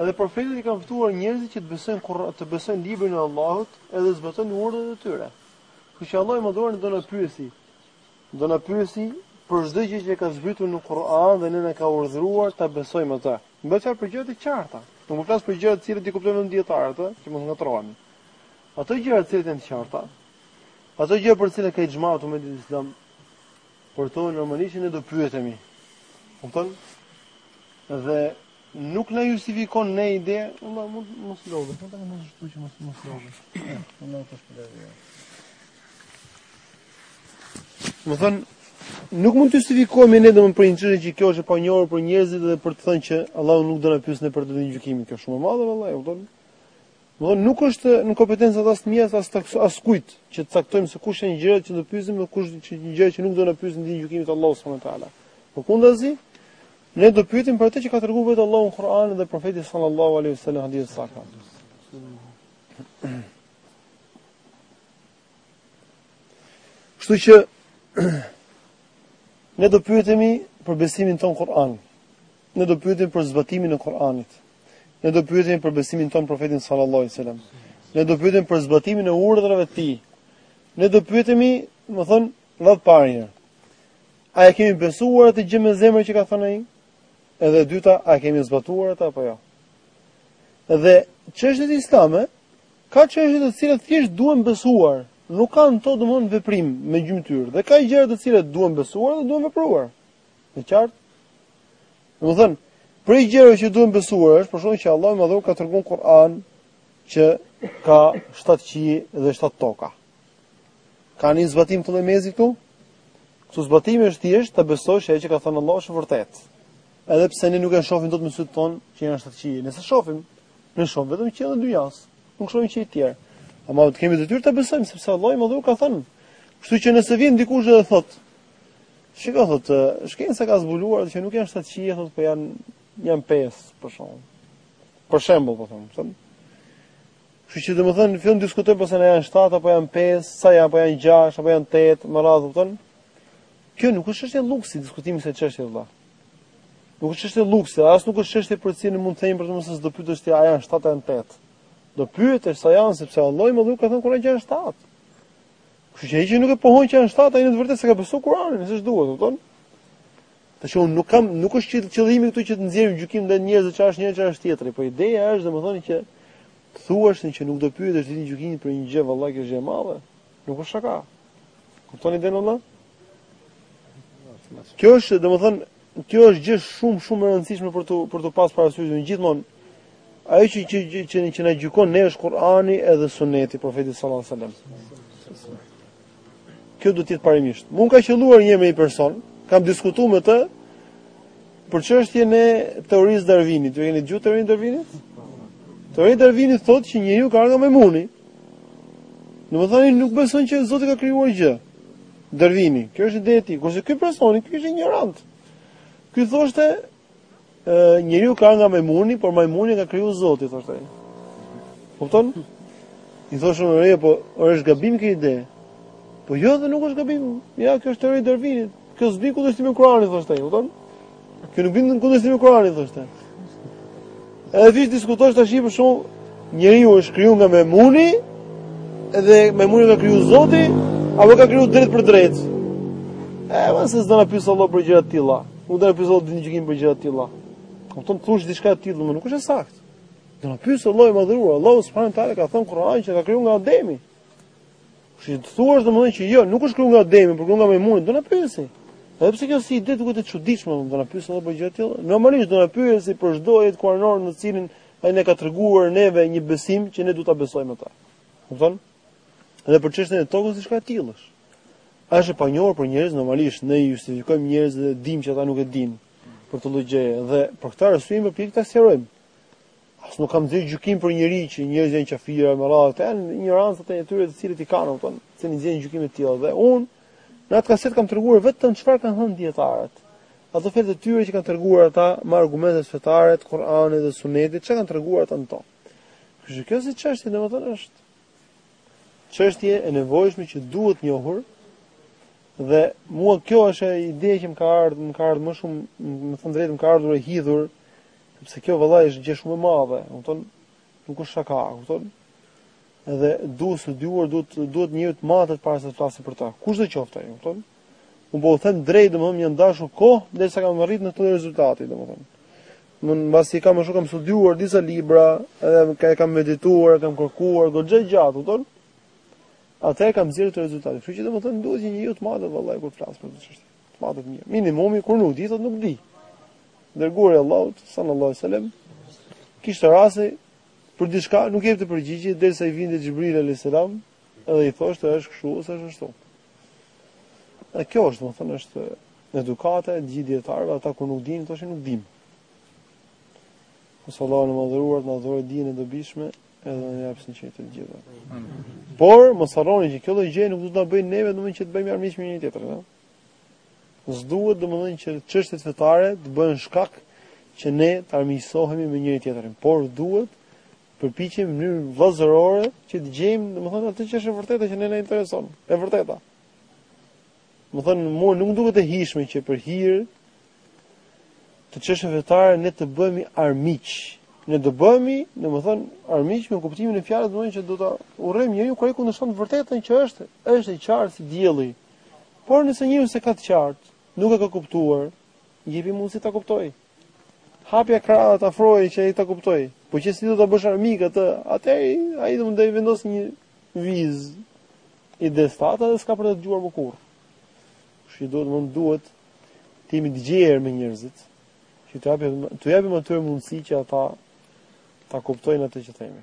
Edhe profetët i kanë ftuar njerëzit që të besojnë, që të besojnë librin e Allahut edhe të zbatojnë urdhët e tyre. Kështu që Allahu i madhëruar do na pyesi. Do na pyesi për çdo gjë që ka zbritur në Kur'an dhe ne na ka urdhëruar ta besojmë atë. Po flas për gjëra të qarta. Nuk po flas për gjëra të cilat i kuptojnë vetëm dietarët, ë, që mos ngatrohen. Ato gjëra të cilat janë të qarta. Ato gjëra për të cilat ka ixhma të umetit islam. Për to normalisht ne do pyetemi. Kupton? Dhe nuk na justifikon ne ide, vallahi mund mos lodhë, po tani mos shtu që mos mos lodhë. Allah të shpëlojë. Domethënë, nuk mund të justifikojmë ne domethënë për njërin që kjo është e panjohur për njerëzit dhe për të thënë që Allahu nuk do na pyesë për të ditën e gjykimit, kjo është shumë e madhe vallahi, kupton. Domthonë nuk është në kompetenca as të mia as takso as kujt që të caktojmë se kush janë gjërat që do pyesim dhe kush është një gjë që nuk do na pyesin ditën e gjykimit Allahu subhanahu wa taala. Përkundazi, ne do pyetemi për atë që ka treguar vetë Allahu në Kur'an dhe profeti sallallahu alaihi wasallam hadithe të sakta. Kështu që ne do pyetemi për besimin tonë në Kur'an. Ne do pyetemi për zbatimin e Kur'anit. Ne do pyetemi për besimin tonë profetin sallallahu alajhi wasallam. Ne do pyetemi për zbatimin e urdhrave të tij. Ne do pyetemi, domethënë, e para. A e kemi besuar atë gjë me zemër që ka thënë ai? Edhe e dyta, a e kemi zbatuar atë apo jo? Dhe çështjet islame, ka çështje të cilat thjesht duhen besuar, nuk kanë to domthon veprim me gjymtyrë dhe ka gjëra të cilat duhen besuar dhe duhen vepruar. E qartë? Domethënë, prej gjërave që duhen besuar është, për shembull që Allahu i madhëruar ka treguar në Kur'an që ka shtatë qiej dhe shtatë toka. Ka ndonjë zbatim të lejmezi këtu? Këtu zbatimi është thjesht të besosh që ajo që ka thënë Allahu është e vërtetë. Edhe pse ne nuk e shofim dot me sytë tanë që janë shtatë qiej. Ne s'e shofim, ne shohim vetëm qiellin e dynjasë. Nuk shofim qiej tjerë. Ama e kemi detyrë ta besojmë, sepse Allahu i madhëruar ka thënë. Kështu që nëse vjen dikush dhe thotë, Shiko thotë, shkenca ka zbuluar që nuk janë shtatë qiej, thotë, po janë janë pesë për shembull. Për shembull, po them, kupton. Kështu që domethënë fillon diskuton pse po a janë shtatë apo janë pesë, sa janë apo janë gjashtë apo janë tetë, me radhë, kupton? Kjo nuk është çështje luksi diskutimi se çështje vëlla. Nuk është çështje luksi, as nuk është çështje për cilën mund të themi për të mos do pyetesh ti a janë shtatë apo janë tetë. Do pyetesh sa janë sepse Allahu i madhëruar ka thënë në Kur'an shtatë. Kështu që ai që nuk e pohon që janë shtatë, ai në të vërtetë s'e ka besuar Kur'anin, siç duhet, kupton? Tash unë nuk kam nuk është qëllimi këtu që të nxjerrim gjykim ndaj njerëzve ça është njëri, çfarë është tjetri, por ideja është domethënë që të thuash se nuk do pyetesh ditën e gjykimit për një gjë vallahi që është e madhe. Nuk është shaka. Kupton idenë vëlla? Kjo është, domethënë, kjo është gjë shumë shumë e rëndësishme për të për të pasur parasysh ne gjithmonë. Ajo që që që që, që na gjykon ne është Kur'ani edhe Suneti i profetit sallallahu alajhi wasallam. Kjo duhet të jetë parimisht. Mu më ka qëlluar një me një person, kam diskutuar me të për çështjen e teorisë së Darwinit. Ju keni dëgjuar teorinë e Darwinit? Teoria e Darwinit thotë që njeriu ka ardhur nga majmuni. Domethënë nuk beson që Zoti ka krijuar gjë. Darwini. Kjo është ide e tij. Kurse ky personi, ky është injorant. Ky thoshte ë njeriu ka ardh nga majmuni, por majmunin e ka kriju Zoti, thoshte ai. Kupton? I thosha ore, po ore është gabim kjo ide. Po jo, dhe nuk është gabim. Ja, kjo është teori e Darwinit. Kjo s'bi n'kundërshtim me Kur'anin thoshte ai, kupton? Kjo nuk bie në kundërshtim me Kur'anin thoshte. Edhe të diskutosh tash për shembull njeriu është krijuar nga majmuni dhe majmunin e ka krijuar Zoti apo e ka krijuar drejtpërdrejt. Domethënë se s'do na pyes Allah për gjëra të tilla. Nuk do na pyes Allah ditën e gjykimit për gjëra të tilla. Kupton të thuash diçka të tillë, nuk është e saktë. Do na pyes Allahu i madhëruar. Allahu subhanahu wa taala ka thënë në Kur'an që na ka krijuar nga Ademi. Kur ti thua domethënë që jo, nuk është kriju nga Ademi, por kriju nga majmuni, do na pyesi. Edhe pse kjo si ide duket e çuditshme, do na pyesi Allahu për gjëra të tilla. Normalisht do na pyesi për çdo ajet kuranor në të cilin ai na ka treguar neve një besim që ne duhet ta besojmë atë. Kupton? Edhe për çështjen e tokës diçka e tillë është. Është e panjohur për njerëz normalisht, ne justifikojmë njerëzit dhe dimë që ata nuk e dinë për këtë lloj gjëje dhe për këtë arsye më pëlqen ta sqarojmë. As nuk kam dhënë gjykim për njëri që njerëzit janë qafira me radhë. Këto janë injoranca të tyre të cilat i kanë, kupton? S'jam unë që jap gjykime të tilla dhe unë në atë kaset kam treguar vetëm çfarë kanë thënë dijetarët. Ato fjalë të tyre që kanë treguar ata me argumente fetare të Kuranit dhe Sunetit, çka kanë treguar ata në to. Kështu që kjo si çështje domethënë është çështje e nevojshme që duhet njohur dhe mua kjo është ide që më ka ardhur, më ka ardhur më shumë, me thënë të drejtën më ka ardhur e hidhur Sepse kjo vallai është gjë shumë e madhe, kupton? Nuk është shaka, kupton? Edhe duhet të dëgjuar, duhet duhet njeriu të matet para se të flasë për ta. Kushdo qoftë ai, kupton? Unë po u them drejt, domethënë m'është dashur kohë derisa kam arritur në këtë rezultat, domethënë. Mbasi kam më shumë studiuar disa libra, edhe ka kam medituar, kam kërkuar goxha gjatë, kupton? Atëherë kam nxjerrë këtë rezultatin. Kështu që domethënë duhet njeriu të matet vallai kur flas për këtë çështje. Të matet mirë. Minimumi kur nuk di, të thotë nuk di. I Dërguari i Allahut sallallahu alaihi wasallam kishte raste për diçka nuk jepte përgjigje derisa i vinte Xhibril alayhis salam dhe i thoshte është kështu ose është ashtu. Dhe kjo është, domethënë është edukata e gjithë dijetarëve, ata kur nuk dinë thoshin nuk dimë. Sallallahu alaihi wasallam na dhuroftë dijen e dobishme Edhe në japë sinqeritet të gjitha. Por, mos harroni që kjo dhe gjë nuk duhet të na bëjë neve, domethënë që të bëhemi armiq me njëri-tjetrin. S'duhet domethënë që çështjet fetare të bëhen shkak që ne të armiqësohemi me njëri-tjetrin. Por, duhet të përpiqemi në mënyrë vëllazërore që të gjejmë, domethënë atë që është e vërteta që ne na intereson, e vërteta. Domethënë, mua nuk duket e hijshme që për hir të çështjeve fetare ne të bëhemi armiq. Ne do bëhemi, domethënë, armiq me kuptimin e fjalës, domethënë që do ta urrejmë njeriu kur ai kundërshton të vërtetën që është, është i qartë si dielli. Por nëse njeriu s'e ka të qartë, nuk e ka kuptuar, jepi mundësi ta kuptojë. Hapja krahët ta afrosh që ai ta kuptojë. Po qe se do ta bësh armik atë, atëherë ai do të vendosë një vizë I destata dhe s'ka për të dëgjuar më kurrë. Kështu që duhet mundohet të jemi të gjerë me njerëzit, që t'u japim t'u japim atyre mundësi që ata ta kuptojnë atë që themi.